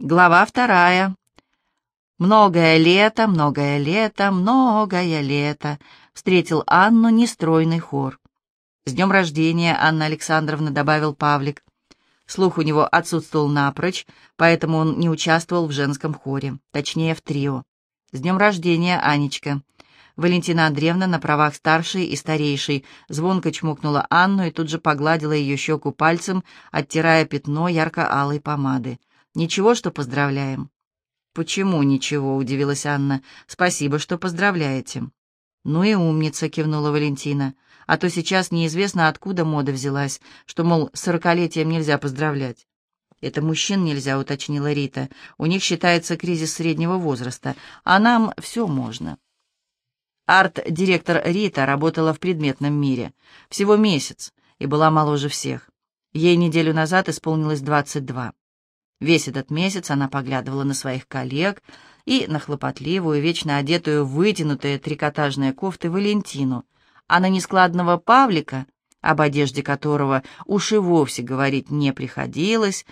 Глава вторая. «Многое лето, многое лето, многое лето», — встретил Анну нестройный хор. «С днем рождения, Анна Александровна», — добавил Павлик. Слух у него отсутствовал напрочь, поэтому он не участвовал в женском хоре, точнее, в трио. «С днем рождения, Анечка!» Валентина Андреевна на правах старшей и старейшей звонко чмокнула Анну и тут же погладила ее щеку пальцем, оттирая пятно ярко-алой помады. «Ничего, что поздравляем?» «Почему ничего?» — удивилась Анна. «Спасибо, что поздравляете». «Ну и умница», — кивнула Валентина. «А то сейчас неизвестно, откуда мода взялась, что, мол, сорокалетием нельзя поздравлять». «Это мужчин нельзя», — уточнила Рита. «У них считается кризис среднего возраста, а нам все можно». Арт-директор Рита работала в предметном мире. Всего месяц, и была моложе всех. Ей неделю назад исполнилось двадцать два. Весь этот месяц она поглядывала на своих коллег и на хлопотливую, вечно одетую вытянутые трикотажные кофты Валентину, а на нескладного Павлика, об одежде которого уж и вовсе говорить не приходилось,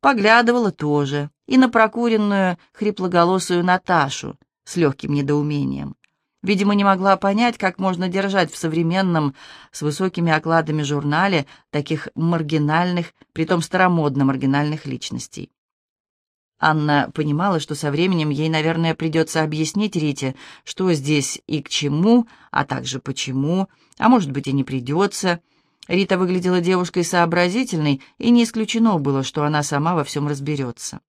поглядывала тоже, и на прокуренную хриплоголосую Наташу с легким недоумением. Видимо, не могла понять, как можно держать в современном, с высокими окладами журнале таких маргинальных, притом старомодно маргинальных личностей. Анна понимала, что со временем ей, наверное, придется объяснить Рите, что здесь и к чему, а также почему, а может быть и не придется. Рита выглядела девушкой сообразительной, и не исключено было, что она сама во всем разберется.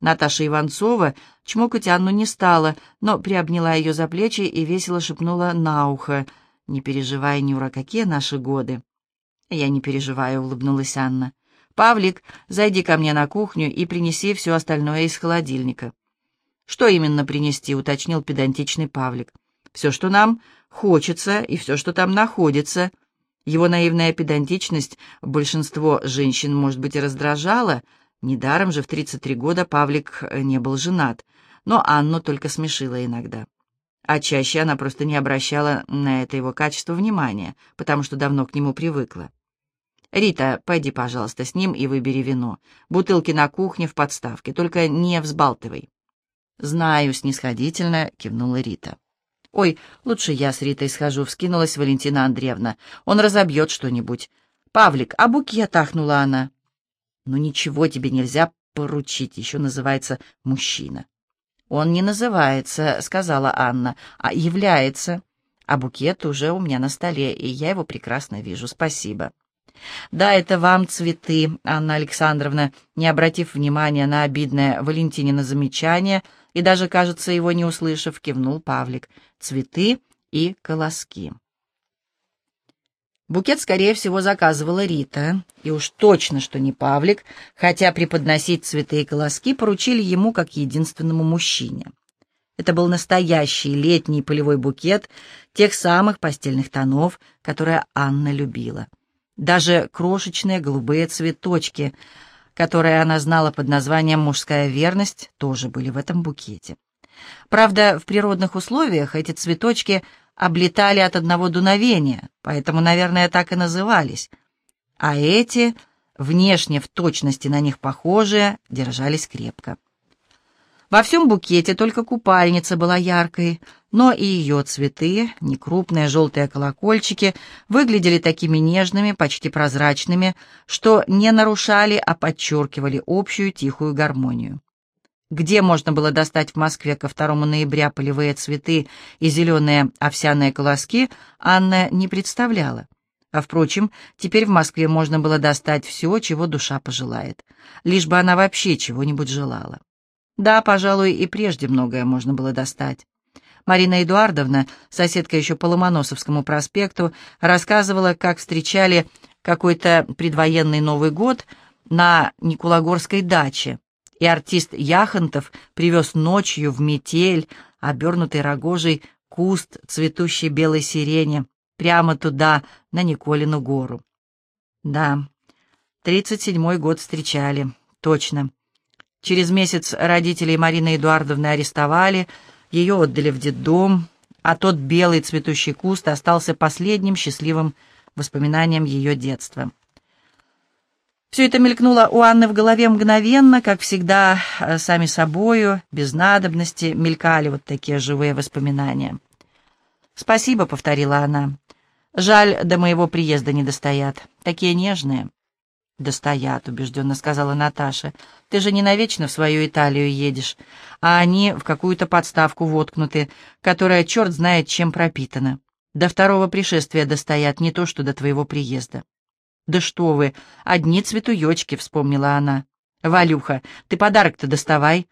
Наташа Иванцова чмокать Анну не стала, но приобняла ее за плечи и весело шепнула на ухо. «Не переживай, Нюра, какие наши годы!» «Я не переживаю», — улыбнулась Анна. «Павлик, зайди ко мне на кухню и принеси все остальное из холодильника». «Что именно принести?» — уточнил педантичный Павлик. «Все, что нам хочется, и все, что там находится». Его наивная педантичность большинство женщин, может быть, и раздражала, — Недаром же в 33 года Павлик э, не был женат, но Анну только смешила иногда. А чаще она просто не обращала на это его качество внимания, потому что давно к нему привыкла. «Рита, пойди, пожалуйста, с ним и выбери вино. Бутылки на кухне в подставке, только не взбалтывай». «Знаю», — снисходительно кивнула Рита. «Ой, лучше я с Ритой схожу», — вскинулась Валентина Андреевна. «Он разобьет что-нибудь». «Павлик, а букет?» — ахнула она. Но ничего тебе нельзя поручить, еще называется мужчина. Он не называется, сказала Анна, а является. А букет уже у меня на столе, и я его прекрасно вижу. Спасибо. «Да, это вам цветы», — Анна Александровна, не обратив внимания на обидное Валентинина замечание и даже, кажется, его не услышав, кивнул Павлик. «Цветы и колоски». Букет, скорее всего, заказывала Рита, и уж точно, что не Павлик, хотя преподносить цветы и колоски поручили ему как единственному мужчине. Это был настоящий летний полевой букет тех самых постельных тонов, которые Анна любила. Даже крошечные голубые цветочки, которые она знала под названием «мужская верность», тоже были в этом букете. Правда, в природных условиях эти цветочки облетали от одного дуновения, поэтому, наверное, так и назывались. А эти, внешне в точности на них похожие, держались крепко. Во всем букете только купальница была яркой, но и ее цветы, некрупные желтые колокольчики, выглядели такими нежными, почти прозрачными, что не нарушали, а подчеркивали общую тихую гармонию. Где можно было достать в Москве ко 2 ноября полевые цветы и зеленые овсяные колоски, Анна не представляла. А, впрочем, теперь в Москве можно было достать все, чего душа пожелает, лишь бы она вообще чего-нибудь желала. Да, пожалуй, и прежде многое можно было достать. Марина Эдуардовна, соседка еще по Ломоносовскому проспекту, рассказывала, как встречали какой-то предвоенный Новый год на Никулагорской даче, и артист Яхонтов привез ночью в метель, обернутый рогожей, куст цветущей белой сирени, прямо туда, на Николину гору. Да, тридцать седьмой год встречали, точно. Через месяц родителей Марины Эдуардовны арестовали, ее отдали в детдом, а тот белый цветущий куст остался последним счастливым воспоминанием ее детства. Все это мелькнуло у Анны в голове мгновенно, как всегда, э, сами собою, без надобности, мелькали вот такие живые воспоминания. «Спасибо», — повторила она. «Жаль, до моего приезда не достоят. Такие нежные». «Достоят», — убежденно сказала Наташа. «Ты же не навечно в свою Италию едешь, а они в какую-то подставку воткнуты, которая черт знает чем пропитана. До второго пришествия достоят, не то что до твоего приезда». «Да что вы, одни цветуёчки», — вспомнила она. «Валюха, ты подарок-то доставай».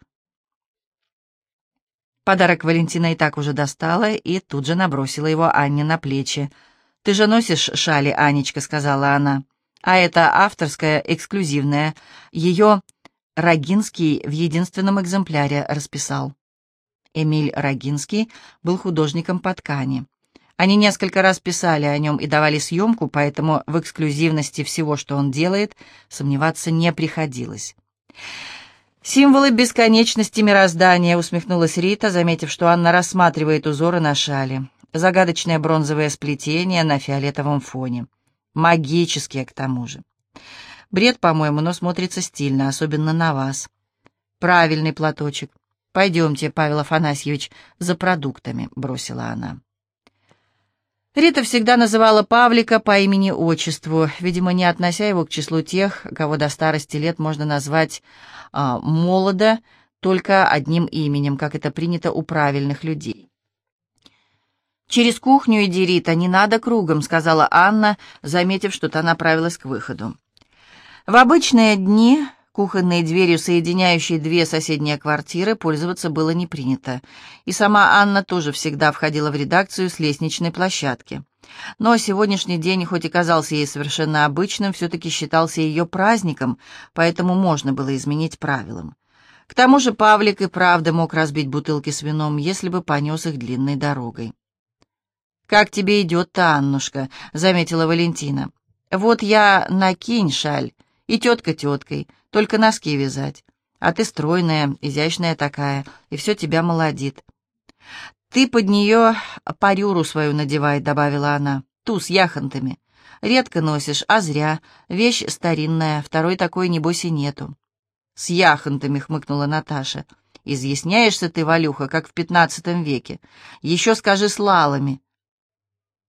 Подарок Валентина и так уже достала и тут же набросила его Анне на плечи. «Ты же носишь шали, Анечка», — сказала она. «А это авторская, эксклюзивная. Ее Рогинский в единственном экземпляре расписал». Эмиль Рогинский был художником по ткани. Они несколько раз писали о нем и давали съемку, поэтому в эксклюзивности всего, что он делает, сомневаться не приходилось. «Символы бесконечности мироздания», — усмехнулась Рита, заметив, что Анна рассматривает узоры на шале. Загадочное бронзовое сплетение на фиолетовом фоне. Магические, к тому же. Бред, по-моему, но смотрится стильно, особенно на вас. Правильный платочек. Пойдемте, Павел Афанасьевич, за продуктами, бросила она. Рита всегда называла Павлика по имени-отчеству, видимо, не относя его к числу тех, кого до старости лет можно назвать а, молодо только одним именем, как это принято у правильных людей. «Через кухню иди, Рита, не надо кругом», — сказала Анна, заметив, что та направилась к выходу. В обычные дни Кухонной дверью, соединяющей две соседние квартиры, пользоваться было не принято, и сама Анна тоже всегда входила в редакцию с лестничной площадки. Но сегодняшний день, хоть и казался ей совершенно обычным, все-таки считался ее праздником, поэтому можно было изменить правилам. К тому же Павлик и правда мог разбить бутылки с вином, если бы понес их длинной дорогой. «Как тебе идет-то, Аннушка?» — заметила Валентина. «Вот я накинь шаль, и тетка теткой, только носки вязать. А ты стройная, изящная такая, и все тебя молодит. Ты под нее парюру свою надевай, добавила она, ту с яхонтами. Редко носишь, а зря. Вещь старинная, второй такой, небось, и нету. С яхонтами, хмыкнула Наташа. Изъясняешься ты, Валюха, как в пятнадцатом веке. Еще скажи с лалами.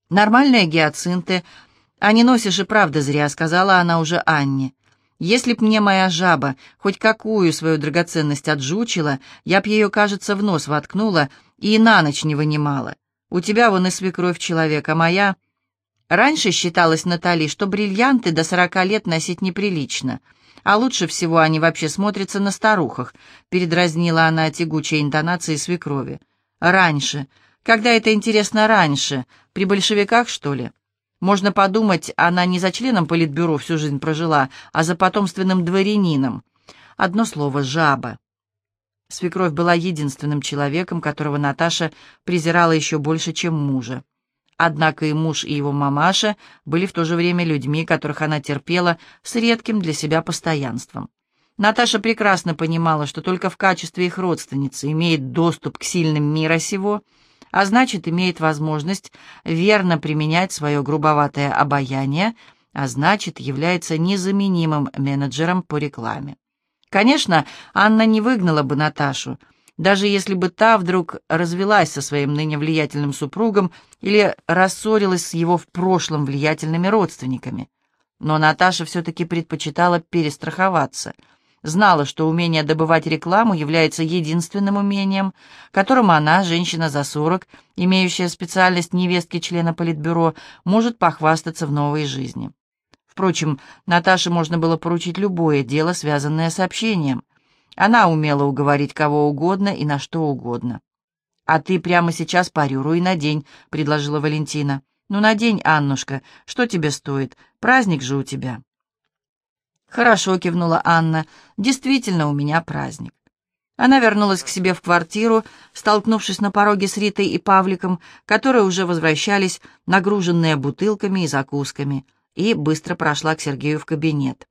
Нормальные гиацинты, а не носишь и правда зря, сказала она уже Анне. Если б мне моя жаба хоть какую свою драгоценность отжучила, я б ее, кажется, в нос воткнула и на ночь не вынимала. У тебя вон и свекровь человека, моя... Раньше считалось, Натали, что бриллианты до сорока лет носить неприлично, а лучше всего они вообще смотрятся на старухах, передразнила она тягучей интонацией свекрови. Раньше. Когда это интересно раньше? При большевиках, что ли? Можно подумать, она не за членом политбюро всю жизнь прожила, а за потомственным дворянином. Одно слово — жаба. Свекровь была единственным человеком, которого Наташа презирала еще больше, чем мужа. Однако и муж, и его мамаша были в то же время людьми, которых она терпела с редким для себя постоянством. Наташа прекрасно понимала, что только в качестве их родственницы имеет доступ к сильным мира сего — а значит, имеет возможность верно применять свое грубоватое обаяние, а значит, является незаменимым менеджером по рекламе. Конечно, Анна не выгнала бы Наташу, даже если бы та вдруг развелась со своим ныне влиятельным супругом или рассорилась с его в прошлом влиятельными родственниками. Но Наташа все-таки предпочитала перестраховаться — знала, что умение добывать рекламу является единственным умением, которым она, женщина за сорок, имеющая специальность невестки члена Политбюро, может похвастаться в новой жизни. Впрочем, Наташе можно было поручить любое дело, связанное с общением. Она умела уговорить кого угодно и на что угодно. «А ты прямо сейчас парюруй надень», — предложила Валентина. «Ну, надень, Аннушка, что тебе стоит? Праздник же у тебя». «Хорошо», — кивнула Анна, — «действительно у меня праздник». Она вернулась к себе в квартиру, столкнувшись на пороге с Ритой и Павликом, которые уже возвращались, нагруженные бутылками и закусками, и быстро прошла к Сергею в кабинет.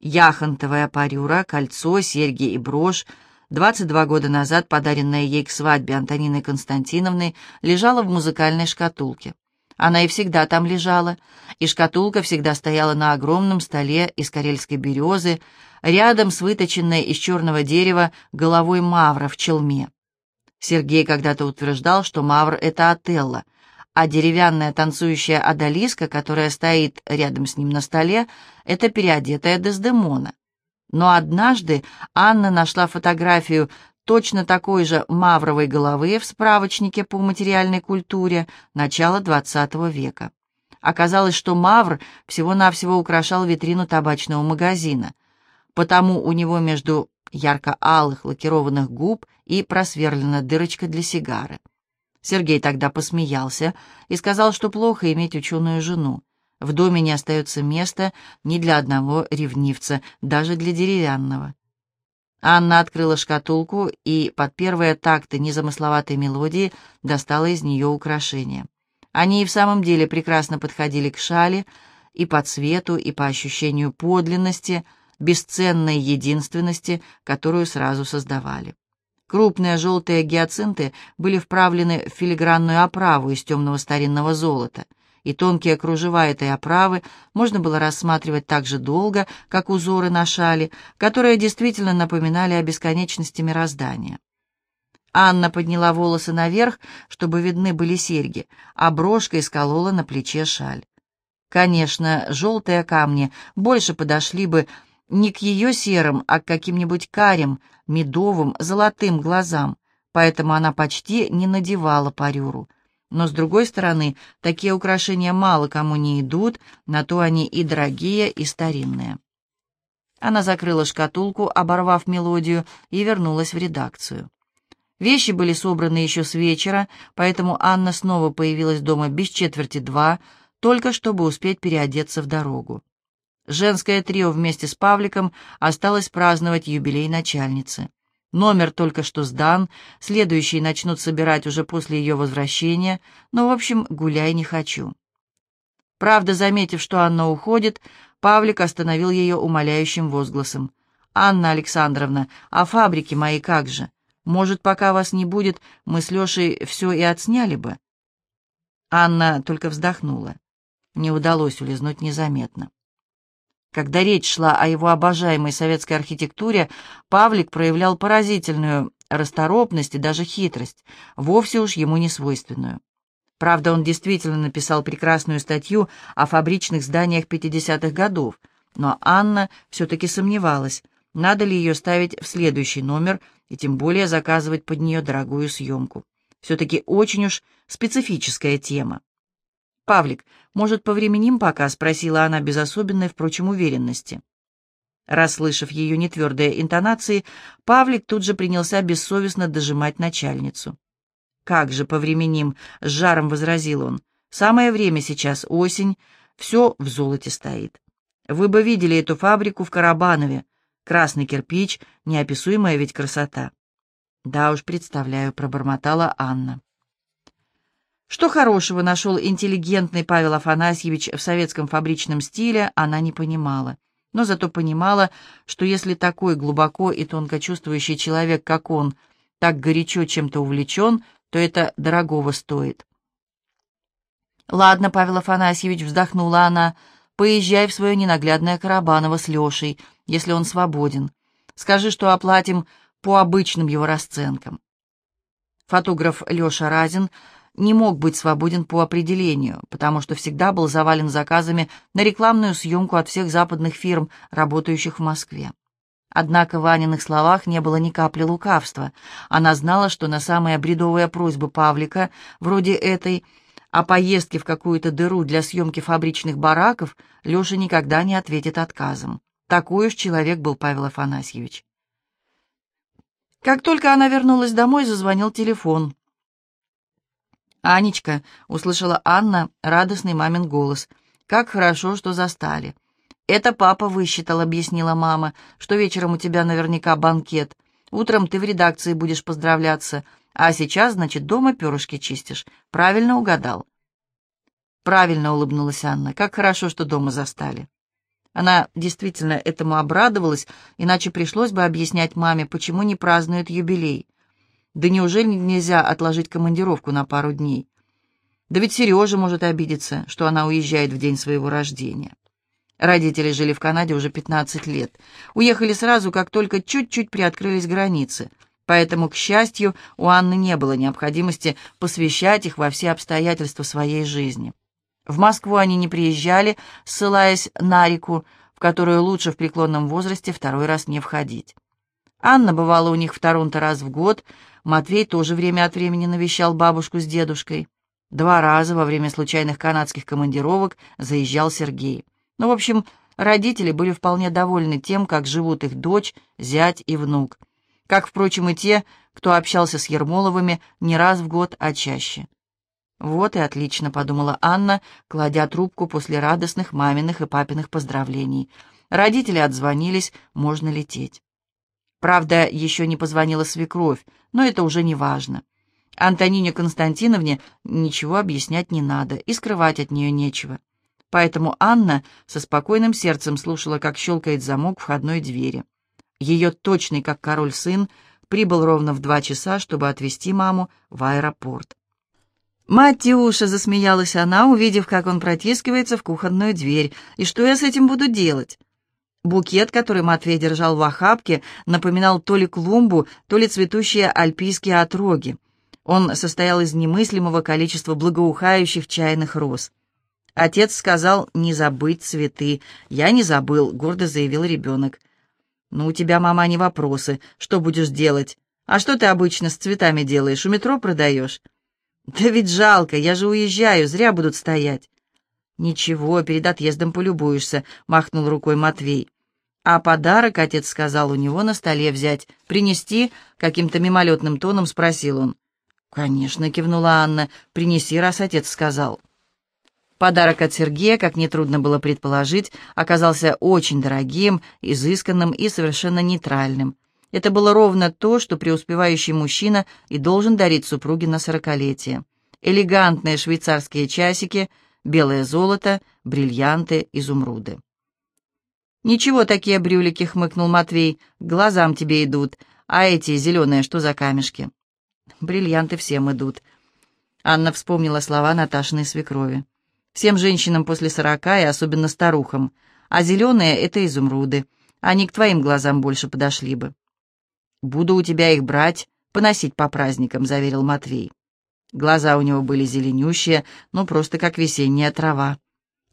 Яхонтовая парюра, кольцо, серьги и брошь, 22 года назад подаренная ей к свадьбе Антонины Константиновны, лежала в музыкальной шкатулке. Она и всегда там лежала, и шкатулка всегда стояла на огромном столе из карельской березы, рядом с выточенной из черного дерева головой мавра в челме. Сергей когда-то утверждал, что мавр — это Отелло, а деревянная танцующая одолиска, которая стоит рядом с ним на столе, — это переодетая Дездемона. Но однажды Анна нашла фотографию точно такой же мавровой головы в справочнике по материальной культуре начала XX века. Оказалось, что мавр всего-навсего украшал витрину табачного магазина, потому у него между ярко-алых лакированных губ и просверлена дырочка для сигары. Сергей тогда посмеялся и сказал, что плохо иметь ученую жену. В доме не остается места ни для одного ревнивца, даже для деревянного. Анна открыла шкатулку и под первые такты незамысловатой мелодии достала из нее украшения. Они и в самом деле прекрасно подходили к шали и по цвету, и по ощущению подлинности, бесценной единственности, которую сразу создавали. Крупные желтые гиацинты были вправлены в филигранную оправу из темного старинного золота — и тонкие кружева этой оправы можно было рассматривать так же долго, как узоры на шале, которые действительно напоминали о бесконечности мироздания. Анна подняла волосы наверх, чтобы видны были серьги, а брошкой сколола на плече шаль. Конечно, желтые камни больше подошли бы не к ее серым, а к каким-нибудь карим, медовым, золотым глазам, поэтому она почти не надевала парюру — но, с другой стороны, такие украшения мало кому не идут, на то они и дорогие, и старинные. Она закрыла шкатулку, оборвав мелодию, и вернулась в редакцию. Вещи были собраны еще с вечера, поэтому Анна снова появилась дома без четверти два, только чтобы успеть переодеться в дорогу. Женское трио вместе с Павликом осталось праздновать юбилей начальницы. Номер только что сдан, следующий начнут собирать уже после ее возвращения, но, в общем, гуляй не хочу. Правда, заметив, что Анна уходит, Павлик остановил ее умоляющим возгласом. «Анна Александровна, а фабрики мои как же? Может, пока вас не будет, мы с Лешей все и отсняли бы?» Анна только вздохнула. Не удалось улизнуть незаметно. Когда речь шла о его обожаемой советской архитектуре, Павлик проявлял поразительную расторопность и даже хитрость, вовсе уж ему не свойственную. Правда, он действительно написал прекрасную статью о фабричных зданиях 50-х годов, но Анна все-таки сомневалась, надо ли ее ставить в следующий номер и тем более заказывать под нее дорогую съемку. Все-таки очень уж специфическая тема. «Павлик, может, повременим пока?» — спросила она без особенной, впрочем, уверенности. Расслышав ее нетвердые интонации, Павлик тут же принялся бессовестно дожимать начальницу. «Как же повременим?» — с жаром возразил он. «Самое время сейчас, осень, все в золоте стоит. Вы бы видели эту фабрику в Карабанове. Красный кирпич, неописуемая ведь красота». «Да уж, представляю», — пробормотала Анна. Что хорошего нашел интеллигентный Павел Афанасьевич в советском фабричном стиле, она не понимала. Но зато понимала, что если такой глубоко и тонко чувствующий человек, как он, так горячо чем-то увлечен, то это дорогого стоит. «Ладно, Павел Афанасьевич», — вздохнула она, — «поезжай в свое ненаглядное Карабаново с Лешей, если он свободен. Скажи, что оплатим по обычным его расценкам». Фотограф Леша Разин — не мог быть свободен по определению, потому что всегда был завален заказами на рекламную съемку от всех западных фирм, работающих в Москве. Однако в Аниных словах не было ни капли лукавства. Она знала, что на самые бредовые просьбы Павлика, вроде этой, о поездке в какую-то дыру для съемки фабричных бараков, Леша никогда не ответит отказом. Такой уж человек был Павел Афанасьевич. Как только она вернулась домой, зазвонил телефон. «Анечка», — услышала Анна радостный мамин голос, — «как хорошо, что застали». «Это папа высчитал», — объяснила мама, — «что вечером у тебя наверняка банкет. Утром ты в редакции будешь поздравляться, а сейчас, значит, дома перышки чистишь. Правильно угадал». «Правильно», — улыбнулась Анна, — «как хорошо, что дома застали». Она действительно этому обрадовалась, иначе пришлось бы объяснять маме, почему не празднует юбилей. Да неужели нельзя отложить командировку на пару дней? Да ведь Сережа может обидеться, что она уезжает в день своего рождения. Родители жили в Канаде уже 15 лет. Уехали сразу, как только чуть-чуть приоткрылись границы. Поэтому, к счастью, у Анны не было необходимости посвящать их во все обстоятельства своей жизни. В Москву они не приезжали, ссылаясь на реку, в которую лучше в преклонном возрасте второй раз не входить. Анна бывала у них в Торонто раз в год, Матвей тоже время от времени навещал бабушку с дедушкой. Два раза во время случайных канадских командировок заезжал Сергей. Ну, в общем, родители были вполне довольны тем, как живут их дочь, зять и внук. Как, впрочем, и те, кто общался с Ермоловыми не раз в год, а чаще. «Вот и отлично», — подумала Анна, кладя трубку после радостных маминых и папиных поздравлений. Родители отзвонились, можно лететь. Правда, еще не позвонила свекровь, но это уже не важно. Антонине Константиновне ничего объяснять не надо, и скрывать от нее нечего. Поэтому Анна со спокойным сердцем слушала, как щелкает замок входной двери. Ее точный, как король сын, прибыл ровно в два часа, чтобы отвезти маму в аэропорт. «Матюша!» — засмеялась она, увидев, как он протискивается в кухонную дверь. «И что я с этим буду делать?» Букет, который Матвей держал в охапке, напоминал то ли клумбу, то ли цветущие альпийские отроги. Он состоял из немыслимого количества благоухающих чайных роз. Отец сказал не забыть цветы. «Я не забыл», — гордо заявил ребенок. «Ну, у тебя, мама, не вопросы. Что будешь делать? А что ты обычно с цветами делаешь? У метро продаешь?» «Да ведь жалко, я же уезжаю, зря будут стоять». «Ничего, перед отъездом полюбуешься», — махнул рукой Матвей. «А подарок, отец сказал, у него на столе взять. Принести?» — каким-то мимолетным тоном спросил он. «Конечно», — кивнула Анна, — «принеси, раз отец сказал». Подарок от Сергея, как нетрудно было предположить, оказался очень дорогим, изысканным и совершенно нейтральным. Это было ровно то, что преуспевающий мужчина и должен дарить супруге на сорокалетие. Элегантные швейцарские часики, белое золото, бриллианты, изумруды. «Ничего такие брюлики», — хмыкнул Матвей, — «глазам тебе идут, а эти зеленые что за камешки?» «Бриллианты всем идут». Анна вспомнила слова Наташиной свекрови. Всем женщинам после сорока и особенно старухам. А зеленые — это изумруды. Они к твоим глазам больше подошли бы. «Буду у тебя их брать, поносить по праздникам», — заверил Матвей. Глаза у него были зеленющие, ну просто как весенняя трава.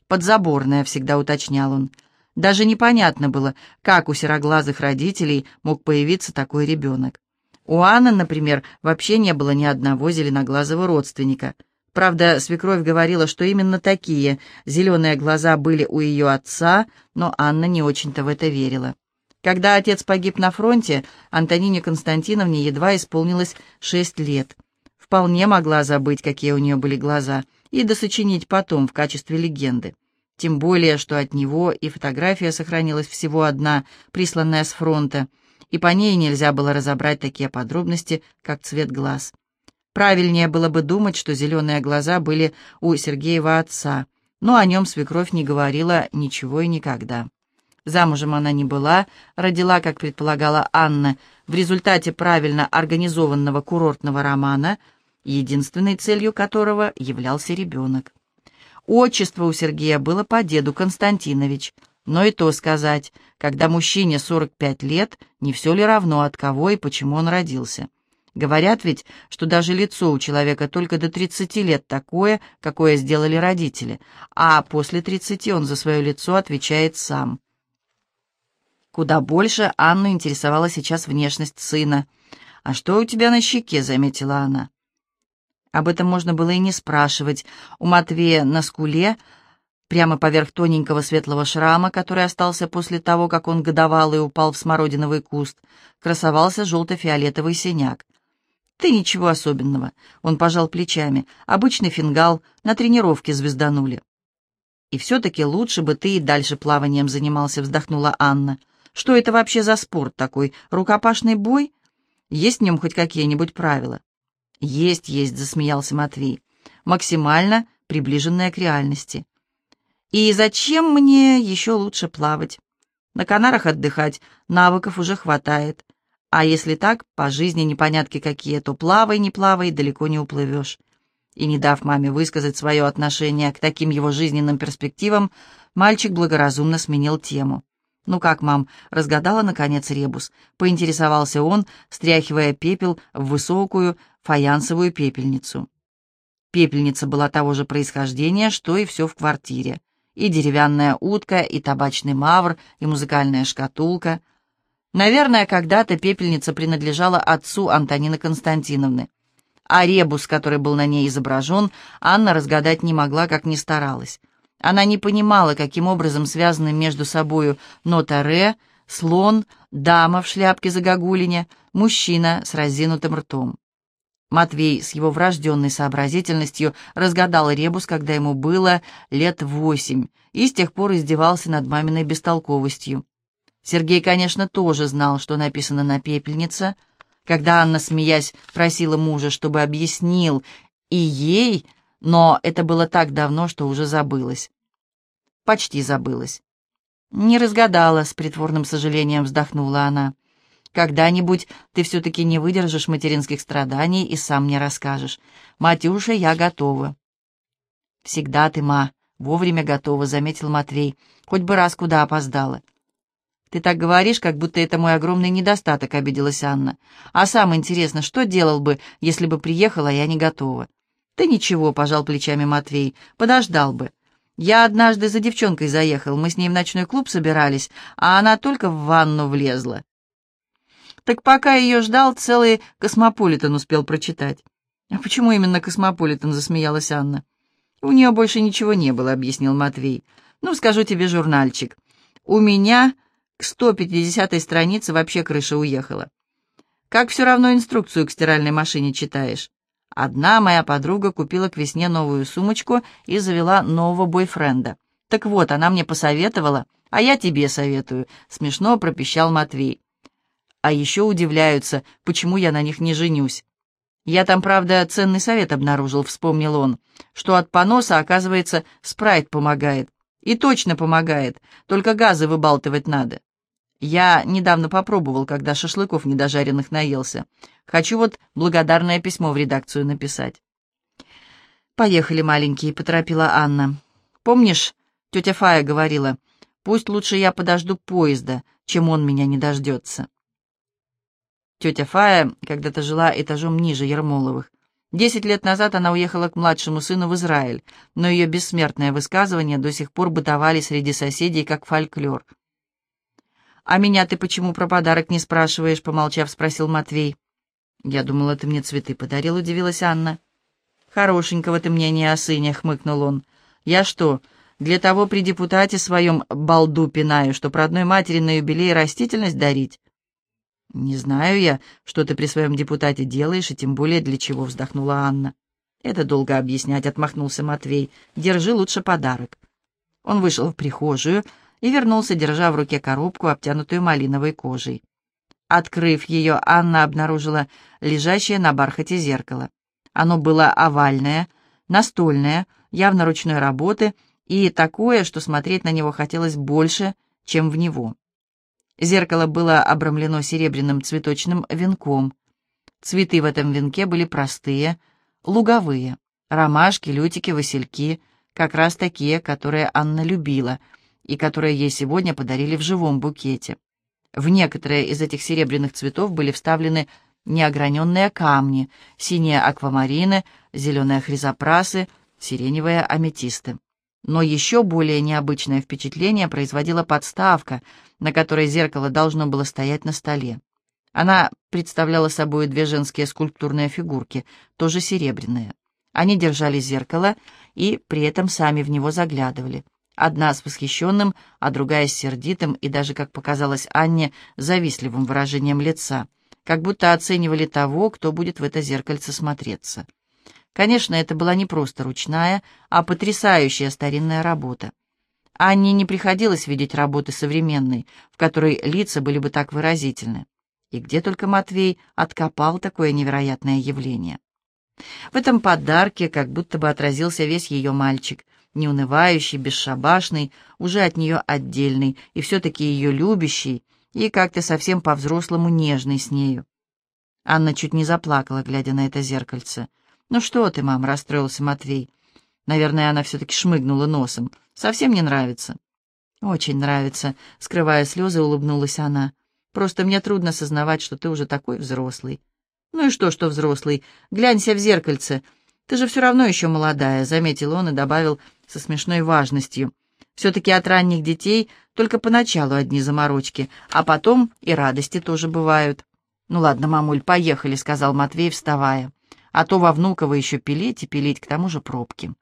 «Подзаборная», — всегда уточнял он. Даже непонятно было, как у сероглазых родителей мог появиться такой ребенок. У Анны, например, вообще не было ни одного зеленоглазого родственника — Правда, свекровь говорила, что именно такие зеленые глаза были у ее отца, но Анна не очень-то в это верила. Когда отец погиб на фронте, Антонине Константиновне едва исполнилось шесть лет. Вполне могла забыть, какие у нее были глаза, и досочинить потом в качестве легенды. Тем более, что от него и фотография сохранилась всего одна, присланная с фронта, и по ней нельзя было разобрать такие подробности, как цвет глаз. Правильнее было бы думать, что зеленые глаза были у Сергеева отца, но о нем свекровь не говорила ничего и никогда. Замужем она не была, родила, как предполагала Анна, в результате правильно организованного курортного романа, единственной целью которого являлся ребенок. Отчество у Сергея было по деду Константинович, но и то сказать, когда мужчине 45 лет, не все ли равно, от кого и почему он родился. Говорят ведь, что даже лицо у человека только до 30 лет такое, какое сделали родители, а после 30 он за свое лицо отвечает сам. Куда больше Анну интересовала сейчас внешность сына. «А что у тебя на щеке?» — заметила она. Об этом можно было и не спрашивать. У Матвея на скуле, прямо поверх тоненького светлого шрама, который остался после того, как он годовал и упал в смородиновый куст, красовался желто-фиолетовый синяк. «Ты ничего особенного», — он пожал плечами. «Обычный фингал, на тренировке звезданули». «И все-таки лучше бы ты и дальше плаванием занимался», — вздохнула Анна. «Что это вообще за спорт такой? Рукопашный бой? Есть в нем хоть какие-нибудь правила?» «Есть, есть», — засмеялся Матвей. «Максимально приближенная к реальности». «И зачем мне еще лучше плавать? На Канарах отдыхать навыков уже хватает. А если так, по жизни непонятки какие, то плавай, не плавай, далеко не уплывешь. И не дав маме высказать свое отношение к таким его жизненным перспективам, мальчик благоразумно сменил тему. «Ну как, мам, разгадала, наконец, ребус?» — поинтересовался он, стряхивая пепел в высокую фаянсовую пепельницу. Пепельница была того же происхождения, что и все в квартире. И деревянная утка, и табачный мавр, и музыкальная шкатулка. Наверное, когда-то пепельница принадлежала отцу Антонины Константиновны. А ребус, который был на ней изображен, Анна разгадать не могла, как ни старалась. Она не понимала, каким образом связаны между собою нота «ре», слон, дама в шляпке загогулине, мужчина с разинутым ртом. Матвей с его врожденной сообразительностью разгадал ребус, когда ему было лет восемь, и с тех пор издевался над маминой бестолковостью. Сергей, конечно, тоже знал, что написано на пепельнице. Когда Анна, смеясь, просила мужа, чтобы объяснил и ей, но это было так давно, что уже забылось. Почти забылось. «Не разгадала», — с притворным сожалением вздохнула она. Когда-нибудь ты все-таки не выдержишь материнских страданий и сам мне расскажешь. Матюша, я готова». «Всегда ты, ма, вовремя готова», — заметил Матвей. «Хоть бы раз куда опоздала». «Ты так говоришь, как будто это мой огромный недостаток», — обиделась Анна. «А сам интересно, что делал бы, если бы приехала, а я не готова?» «Да ничего», — пожал плечами Матвей, — «подождал бы. Я однажды за девчонкой заехал, мы с ней в ночной клуб собирались, а она только в ванну влезла. Так пока ее ждал, целый «Космополитен» успел прочитать. «А почему именно «Космополитен»?» — засмеялась Анна. «У нее больше ничего не было», — объяснил Матвей. «Ну, скажу тебе журнальчик. У меня к 150-й странице вообще крыша уехала. Как все равно инструкцию к стиральной машине читаешь. Одна моя подруга купила к весне новую сумочку и завела нового бойфренда. Так вот, она мне посоветовала, а я тебе советую», — смешно пропищал Матвей а еще удивляются, почему я на них не женюсь. Я там, правда, ценный совет обнаружил, вспомнил он, что от поноса, оказывается, спрайт помогает. И точно помогает, только газы выбалтывать надо. Я недавно попробовал, когда шашлыков недожаренных наелся. Хочу вот благодарное письмо в редакцию написать. «Поехали, маленькие», — поторопила Анна. «Помнишь, тетя Фая говорила, пусть лучше я подожду поезда, чем он меня не дождется». Тетя Фая когда-то жила этажом ниже Ермоловых. Десять лет назад она уехала к младшему сыну в Израиль, но ее бессмертное высказывание до сих пор бытовали среди соседей как фольклор. «А меня ты почему про подарок не спрашиваешь?» — помолчав, спросил Матвей. «Я думала, ты мне цветы подарил», — удивилась Анна. «Хорошенького ты мне не о сыне», — хмыкнул он. «Я что, для того при депутате своем балду пинаю, что про одной матери на юбилей растительность дарить?» «Не знаю я, что ты при своем депутате делаешь, и тем более для чего», — вздохнула Анна. «Это долго объяснять», — отмахнулся Матвей. «Держи лучше подарок». Он вышел в прихожую и вернулся, держа в руке коробку, обтянутую малиновой кожей. Открыв ее, Анна обнаружила лежащее на бархате зеркало. Оно было овальное, настольное, явно ручной работы, и такое, что смотреть на него хотелось больше, чем в него. Зеркало было обрамлено серебряным цветочным венком. Цветы в этом венке были простые, луговые. Ромашки, лютики, васильки, как раз такие, которые Анна любила и которые ей сегодня подарили в живом букете. В некоторые из этих серебряных цветов были вставлены неограненные камни, синие аквамарины, зеленые хризопрасы, сиреневые аметисты. Но еще более необычное впечатление производила подставка, на которой зеркало должно было стоять на столе. Она представляла собой две женские скульптурные фигурки, тоже серебряные. Они держали зеркало и при этом сами в него заглядывали. Одна с восхищенным, а другая с сердитым и даже, как показалось Анне, завистливым выражением лица, как будто оценивали того, кто будет в это зеркальце смотреться. Конечно, это была не просто ручная, а потрясающая старинная работа. Анне не приходилось видеть работы современной, в которой лица были бы так выразительны. И где только Матвей откопал такое невероятное явление. В этом подарке как будто бы отразился весь ее мальчик, неунывающий, бесшабашный, уже от нее отдельный, и все-таки ее любящий, и как-то совсем по-взрослому нежный с нею. Анна чуть не заплакала, глядя на это зеркальце. «Ну что ты, мам?» — расстроился Матвей. Наверное, она все-таки шмыгнула носом. «Совсем не нравится?» «Очень нравится», — скрывая слезы, улыбнулась она. «Просто мне трудно сознавать, что ты уже такой взрослый». «Ну и что, что взрослый? Глянься в зеркальце. Ты же все равно еще молодая», — заметил он и добавил со смешной важностью. «Все-таки от ранних детей только поначалу одни заморочки, а потом и радости тоже бывают». «Ну ладно, мамуль, поехали», — сказал Матвей, вставая. «А то во Внуково еще пилить и пилить, к тому же пробки».